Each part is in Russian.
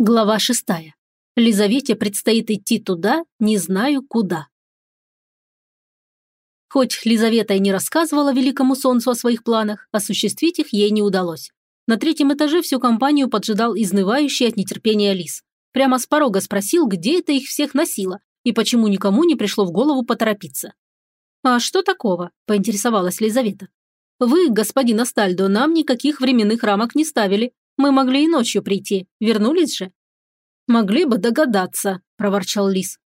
Глава шестая. Лизавете предстоит идти туда, не знаю куда. Хоть Лизавета и не рассказывала Великому Солнцу о своих планах, осуществить их ей не удалось. На третьем этаже всю компанию поджидал изнывающий от нетерпения лис. Прямо с порога спросил, где это их всех носило, и почему никому не пришло в голову поторопиться. «А что такого?» – поинтересовалась Лизавета. «Вы, господин Астальдо, нам никаких временных рамок не ставили, мы могли и ночью прийти. Вернулись же?» «Могли бы догадаться», – проворчал Лис.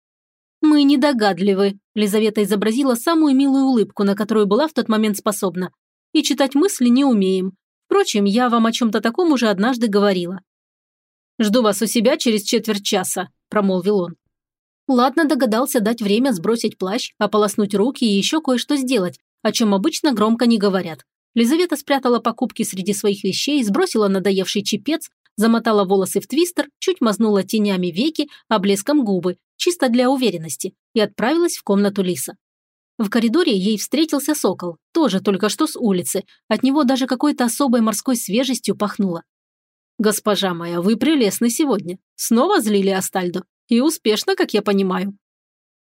«Мы недогадливы», – Лизавета изобразила самую милую улыбку, на которую была в тот момент способна. «И читать мысли не умеем. Впрочем, я вам о чем-то таком уже однажды говорила». «Жду вас у себя через четверть часа», – промолвил он. Ладно догадался дать время сбросить плащ, ополоснуть руки и еще кое-что сделать, о чем обычно громко не говорят. Лизавета спрятала покупки среди своих вещей, сбросила надоевший чепец, замотала волосы в твистер, чуть мазнула тенями веки, а блеском губы, чисто для уверенности, и отправилась в комнату Лиса. В коридоре ей встретился сокол, тоже только что с улицы, от него даже какой-то особой морской свежестью пахнуло. «Госпожа моя, вы прелестны сегодня. Снова злили Астальдо? И успешно, как я понимаю».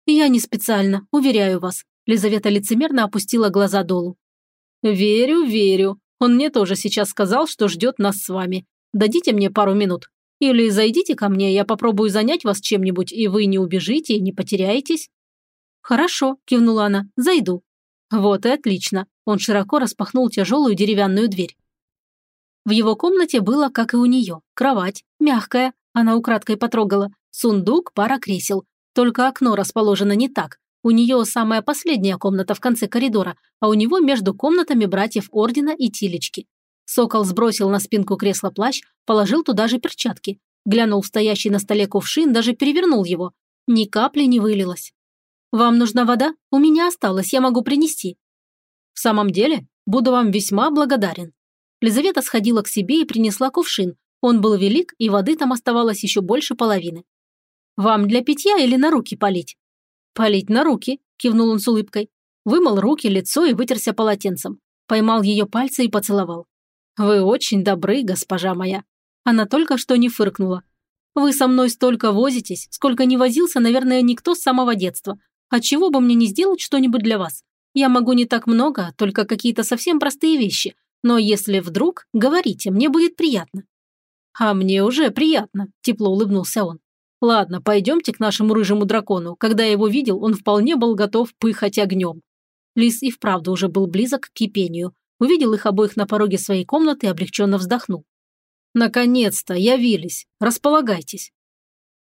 «Я не специально, уверяю вас», Лизавета лицемерно опустила глаза долу. «Верю, верю. Он мне тоже сейчас сказал, что ждет нас с вами. Дадите мне пару минут. Или зайдите ко мне, я попробую занять вас чем-нибудь, и вы не убежите и не потеряетесь». «Хорошо», – кивнула она, – «зайду». «Вот и отлично». Он широко распахнул тяжелую деревянную дверь. В его комнате было, как и у нее, кровать, мягкая, она украдкой потрогала, сундук, пара кресел. Только окно расположено не так, у нее самая последняя комната в конце коридора, а у него между комнатами братьев Ордена и Тилечки. Сокол сбросил на спинку кресла плащ, положил туда же перчатки. Глянул в стоящий на столе кувшин, даже перевернул его. Ни капли не вылилось. «Вам нужна вода? У меня осталось, я могу принести». «В самом деле, буду вам весьма благодарен». Лизавета сходила к себе и принесла кувшин. Он был велик, и воды там оставалось еще больше половины. «Вам для питья или на руки полить?» «Полить на руки», – кивнул он с улыбкой. Вымыл руки, лицо и вытерся полотенцем. Поймал ее пальцы и поцеловал. «Вы очень добры, госпожа моя». Она только что не фыркнула. «Вы со мной столько возитесь, сколько не возился, наверное, никто с самого детства. А чего бы мне не сделать что-нибудь для вас? Я могу не так много, только какие-то совсем простые вещи. Но если вдруг, говорите, мне будет приятно». «А мне уже приятно», – тепло улыбнулся он. Ладно, пойдемте к нашему рыжему дракону. Когда я его видел, он вполне был готов пыхать огнем. Лис и вправду уже был близок к кипению. Увидел их обоих на пороге своей комнаты и облегченно вздохнул. «Наконец-то, явились. Располагайтесь».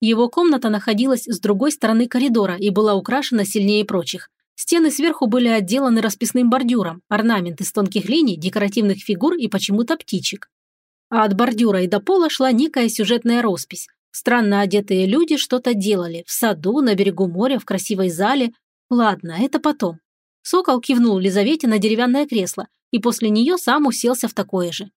Его комната находилась с другой стороны коридора и была украшена сильнее прочих. Стены сверху были отделаны расписным бордюром, орнамент из тонких линий, декоративных фигур и почему-то птичек. А от бордюра и до пола шла некая сюжетная роспись. Странно одетые люди что-то делали. В саду, на берегу моря, в красивой зале. Ладно, это потом. Сокол кивнул Лизавете на деревянное кресло и после нее сам уселся в такое же.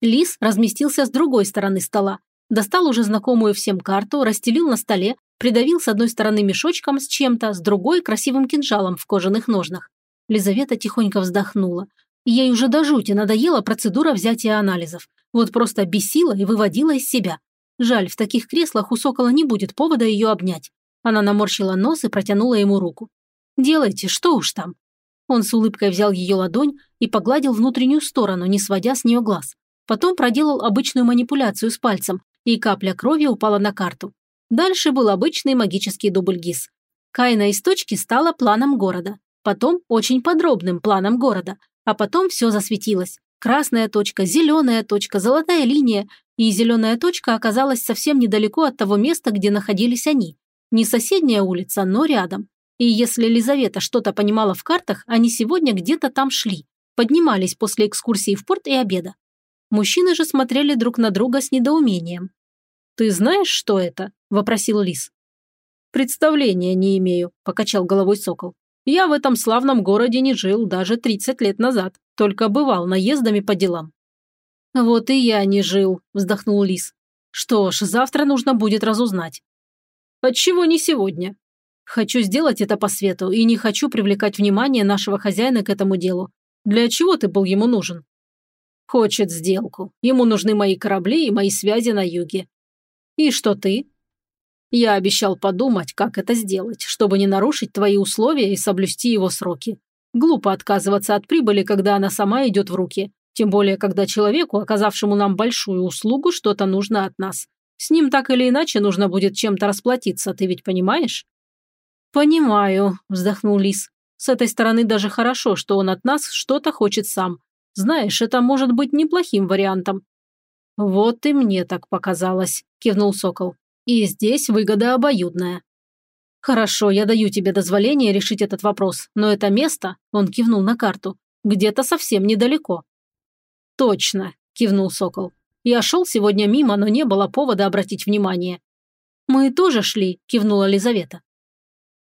Лис разместился с другой стороны стола, достал уже знакомую всем карту, расстелил на столе, придавил с одной стороны мешочком с чем-то, с другой – красивым кинжалом в кожаных ножнах. Лизавета тихонько вздохнула. Ей уже до жути надоела процедура взятия анализов. Вот просто бесила и выводила из себя. Жаль, в таких креслах у сокола не будет повода ее обнять. Она наморщила нос и протянула ему руку. «Делайте, что уж там». Он с улыбкой взял ее ладонь и погладил внутреннюю сторону, не сводя с нее глаз. Потом проделал обычную манипуляцию с пальцем, и капля крови упала на карту. Дальше был обычный магический дубльгиз. Кайна из точки стала планом города. Потом очень подробным планом города. А потом все засветилось. Красная точка, зеленая точка, золотая линия, и зеленая точка оказалась совсем недалеко от того места, где находились они. Не соседняя улица, но рядом. И если Лизавета что-то понимала в картах, они сегодня где-то там шли, поднимались после экскурсии в порт и обеда. Мужчины же смотрели друг на друга с недоумением. «Ты знаешь, что это?» – вопросил Лис. «Представления не имею», – покачал головой сокол. «Я в этом славном городе не жил даже 30 лет назад. Только бывал наездами по делам». «Вот и я не жил», – вздохнул Лис. «Что ж, завтра нужно будет разузнать». «Отчего не сегодня?» «Хочу сделать это по свету и не хочу привлекать внимание нашего хозяина к этому делу. Для чего ты был ему нужен?» «Хочет сделку. Ему нужны мои корабли и мои связи на юге». И что ты? Я обещал подумать, как это сделать, чтобы не нарушить твои условия и соблюсти его сроки. Глупо отказываться от прибыли, когда она сама идет в руки. Тем более, когда человеку, оказавшему нам большую услугу, что-то нужно от нас. С ним так или иначе нужно будет чем-то расплатиться, ты ведь понимаешь? Понимаю, вздохнул Лис. С этой стороны даже хорошо, что он от нас что-то хочет сам. Знаешь, это может быть неплохим вариантом. Вот и мне так показалось, кивнул Сокол. И здесь выгода обоюдная. Хорошо, я даю тебе дозволение решить этот вопрос, но это место, он кивнул на карту, где-то совсем недалеко. Точно, кивнул Сокол. Я шел сегодня мимо, но не было повода обратить внимание. Мы тоже шли, кивнула Лизавета.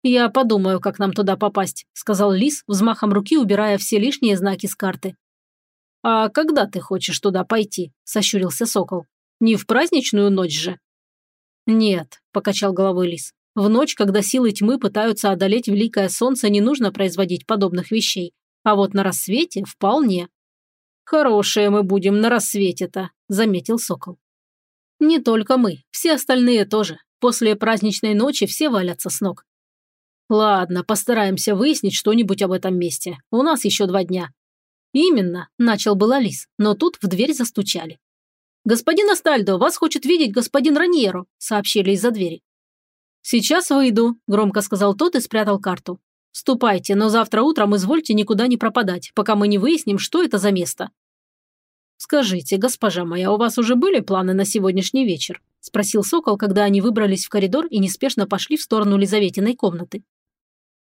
«Я подумаю, как нам туда попасть», – сказал Лис, взмахом руки убирая все лишние знаки с карты. «А когда ты хочешь туда пойти?» – сощурился Сокол. «Не в праздничную ночь же?» «Нет», – покачал головой лис. «В ночь, когда силы тьмы пытаются одолеть великое солнце, не нужно производить подобных вещей. А вот на рассвете вполне». «Хорошие мы будем на рассвете-то», – заметил Сокол. «Не только мы, все остальные тоже. После праздничной ночи все валятся с ног. Ладно, постараемся выяснить что-нибудь об этом месте. У нас еще два дня. Именно, начал был Алис, но тут в дверь застучали. «Господин Астальдо, вас хочет видеть господин Раньеро», – сообщили из-за двери. «Сейчас выйду», – громко сказал тот и спрятал карту. «Ступайте, но завтра утром извольте никуда не пропадать, пока мы не выясним, что это за место». «Скажите, госпожа моя, у вас уже были планы на сегодняшний вечер?» – спросил Сокол, когда они выбрались в коридор и неспешно пошли в сторону Лизаветиной комнаты.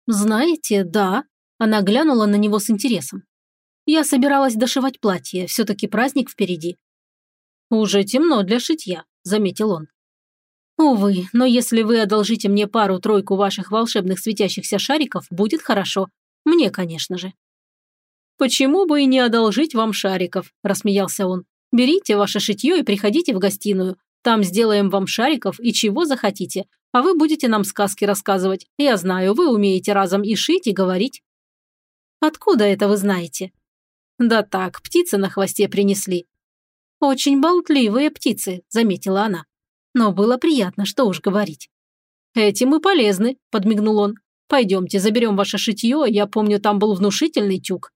«Знаете, да». Она глянула на него с интересом. «Я собиралась дошивать платье, все-таки праздник впереди. «Уже темно для шитья», – заметил он. «Увы, но если вы одолжите мне пару-тройку ваших волшебных светящихся шариков, будет хорошо. Мне, конечно же». «Почему бы и не одолжить вам шариков?» – рассмеялся он. «Берите ваше шитье и приходите в гостиную. Там сделаем вам шариков и чего захотите, а вы будете нам сказки рассказывать. Я знаю, вы умеете разом и шить, и говорить». «Откуда это вы знаете?» «Да так, птицы на хвосте принесли. «Очень болтливые птицы», – заметила она. Но было приятно, что уж говорить. «Этим и полезны», – подмигнул он. «Пойдемте, заберем ваше шитье, я помню, там был внушительный тюк».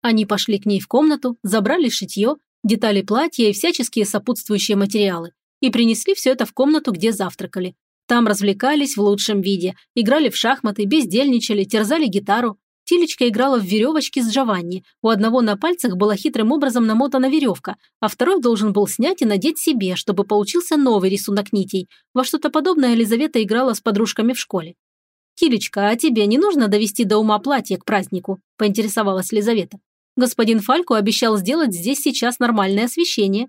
Они пошли к ней в комнату, забрали шитье, детали платья и всяческие сопутствующие материалы и принесли все это в комнату, где завтракали. Там развлекались в лучшем виде, играли в шахматы, бездельничали, терзали гитару, Тилечка играла в веревочки с Джованни. У одного на пальцах была хитрым образом намотана веревка, а второй должен был снять и надеть себе, чтобы получился новый рисунок нитей. Во что-то подобное Елизавета играла с подружками в школе. «Тилечка, а тебе не нужно довести до ума платье к празднику?» – поинтересовалась Лизавета. «Господин Фалько обещал сделать здесь сейчас нормальное освещение».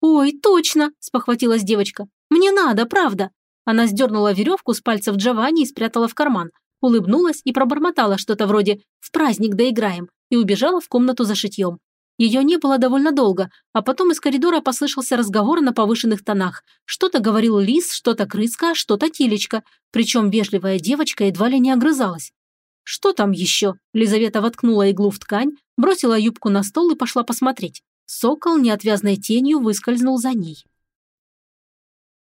«Ой, точно!» – спохватилась девочка. «Мне надо, правда!» Она сдернула веревку с пальцев Джованни и спрятала в карман, улыбнулась и пробормотала что-то вроде «в праздник доиграем» и убежала в комнату за шитьем. Ее не было довольно долго, а потом из коридора послышался разговор на повышенных тонах. Что-то говорил лис, что-то крыска, что-то тилечка, причем вежливая девочка едва ли не огрызалась. «Что там еще?» Лизавета воткнула иглу в ткань, бросила юбку на стол и пошла посмотреть. Сокол неотвязной тенью выскользнул за ней.